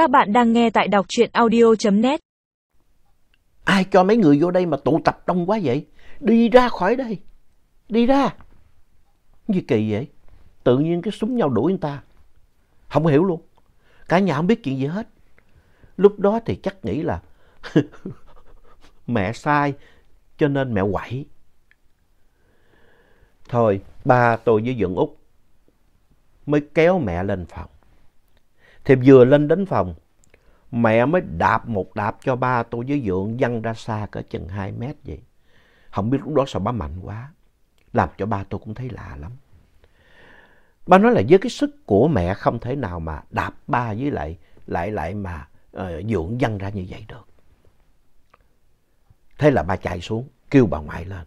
Các bạn đang nghe tại đọc truyện audio.net. Ai cho mấy người vô đây mà tụ tập đông quá vậy? Đi ra khỏi đây. Đi ra. Gì kỳ vậy? Tự nhiên cái súng nhau đuổi người ta. Không hiểu luôn. Cả nhà không biết chuyện gì hết. Lúc đó thì chắc nghĩ là mẹ sai cho nên mẹ quậy. Thôi, ba tôi với Dượng Út mới kéo mẹ lên phòng. Thì vừa lên đến phòng, mẹ mới đạp một đạp cho ba tôi với Dượng văng ra xa cỡ chừng 2 mét vậy. Không biết lúc đó sao ba mạnh quá, làm cho ba tôi cũng thấy lạ lắm. Ba nói là với cái sức của mẹ không thể nào mà đạp ba với lại lại lại mà uh, Dượng văng ra như vậy được. Thế là ba chạy xuống, kêu bà ngoại lên.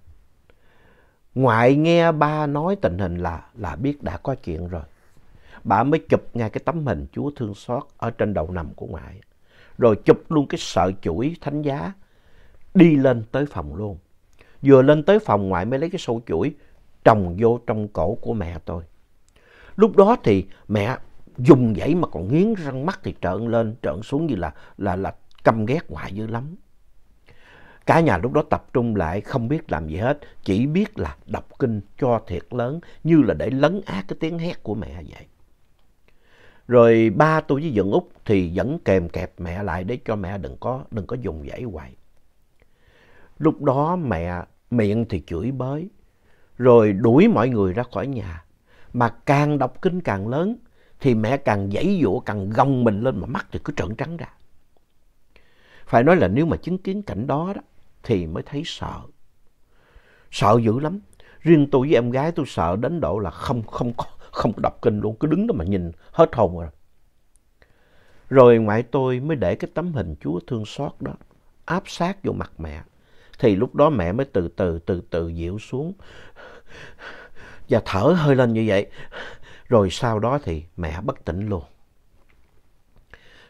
Ngoại nghe ba nói tình hình là là biết đã có chuyện rồi. Bà mới chụp ngay cái tấm hình Chúa thương xót ở trên đầu nằm của ngoại. Rồi chụp luôn cái sợi chuỗi thánh giá. Đi lên tới phòng luôn. Vừa lên tới phòng ngoại mới lấy cái sâu chuỗi trồng vô trong cổ của mẹ tôi. Lúc đó thì mẹ dùng dãy mà còn nghiến răng mắt thì trợn lên, trợn xuống như là, là, là căm ghét ngoại dữ lắm. Cả nhà lúc đó tập trung lại không biết làm gì hết, chỉ biết là đọc kinh cho thiệt lớn như là để lấn át cái tiếng hét của mẹ vậy. Rồi ba tôi với Dượng Út thì vẫn kèm kẹp mẹ lại để cho mẹ đừng có, đừng có dùng dãy hoài. Lúc đó mẹ miệng thì chửi bới, rồi đuổi mọi người ra khỏi nhà. Mà càng đọc kinh càng lớn thì mẹ càng dãy dụa, càng gồng mình lên mà mắt thì cứ trợn trắng ra. Phải nói là nếu mà chứng kiến cảnh đó đó thì mới thấy sợ. Sợ dữ lắm. Riêng tôi với em gái tôi sợ đến độ là không không có không đọc kinh luôn, cứ đứng đó mà nhìn hết hồn rồi. Rồi ngoại tôi mới để cái tấm hình Chúa thương xót đó áp sát vô mặt mẹ. Thì lúc đó mẹ mới từ từ từ từ dịu xuống và thở hơi lên như vậy. Rồi sau đó thì mẹ bất tỉnh luôn.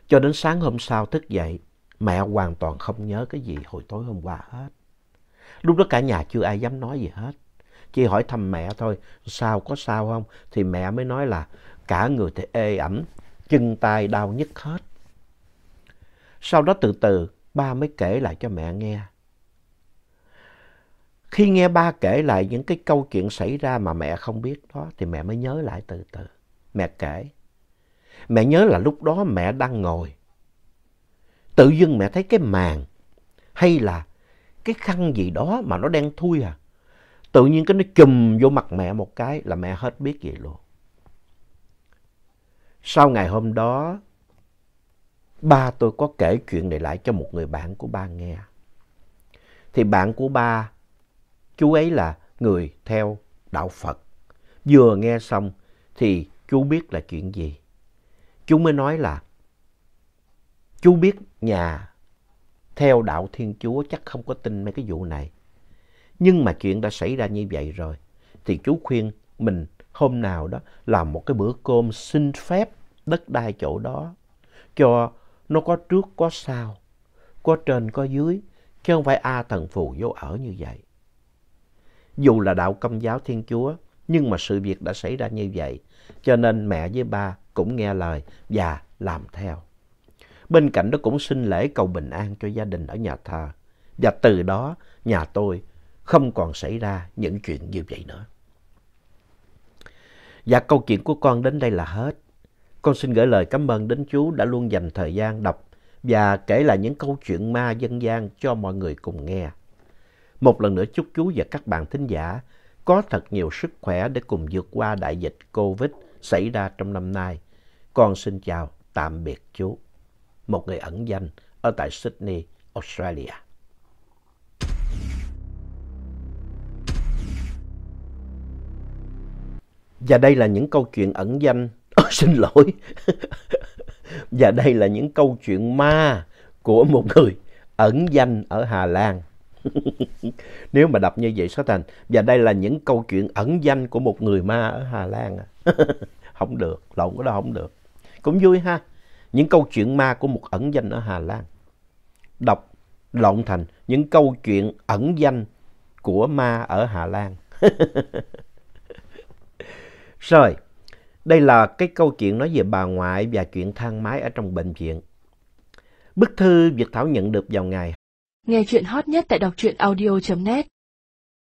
Cho đến sáng hôm sau thức dậy, mẹ hoàn toàn không nhớ cái gì hồi tối hôm qua hết. Lúc đó cả nhà chưa ai dám nói gì hết. Chỉ hỏi thăm mẹ thôi, sao có sao không? Thì mẹ mới nói là cả người thì ê ẩm, chân tay đau nhức hết. Sau đó từ từ ba mới kể lại cho mẹ nghe. Khi nghe ba kể lại những cái câu chuyện xảy ra mà mẹ không biết đó thì mẹ mới nhớ lại từ từ. Mẹ kể. Mẹ nhớ là lúc đó mẹ đang ngồi. Tự dưng mẹ thấy cái màn hay là cái khăn gì đó mà nó đen thui à. Tự nhiên cái nó chùm vô mặt mẹ một cái là mẹ hết biết gì luôn. Sau ngày hôm đó, ba tôi có kể chuyện này lại cho một người bạn của ba nghe. Thì bạn của ba, chú ấy là người theo đạo Phật. Vừa nghe xong thì chú biết là chuyện gì. Chú mới nói là chú biết nhà theo đạo Thiên Chúa chắc không có tin mấy cái vụ này. Nhưng mà chuyện đã xảy ra như vậy rồi. Thì chú khuyên mình hôm nào đó làm một cái bữa cơm xin phép đất đai chỗ đó. Cho nó có trước có sau, có trên có dưới. Chứ không phải A thần phù vô ở như vậy. Dù là đạo công giáo Thiên Chúa, nhưng mà sự việc đã xảy ra như vậy. Cho nên mẹ với ba cũng nghe lời và làm theo. Bên cạnh đó cũng xin lễ cầu bình an cho gia đình ở nhà thờ. Và từ đó nhà tôi không còn xảy ra những chuyện như vậy nữa. Và câu chuyện của con đến đây là hết. Con xin gửi lời cảm ơn đến chú đã luôn dành thời gian đọc và kể lại những câu chuyện ma dân gian cho mọi người cùng nghe. Một lần nữa chúc chú và các bạn thính giả có thật nhiều sức khỏe để cùng vượt qua đại dịch Covid xảy ra trong năm nay. Con xin chào, tạm biệt chú. Một người ẩn danh ở tại Sydney, Australia. Và đây là những câu chuyện ẩn danh. Oh, xin lỗi. Và đây là những câu chuyện ma của một người ẩn danh ở Hà Lan. Nếu mà đọc như vậy sẽ thành. Và đây là những câu chuyện ẩn danh của một người ma ở Hà Lan. À. không được, lộn cái đó không được. Cũng vui ha. Những câu chuyện ma của một ẩn danh ở Hà Lan. Đọc lộn thành những câu chuyện ẩn danh của ma ở Hà Lan. Rồi, đây là cái câu chuyện nói về bà ngoại và chuyện thang máy ở trong bệnh viện. Bức thư Việt Thảo nhận được vào ngày Nghe chuyện hot nhất tại đọc truyện audio.net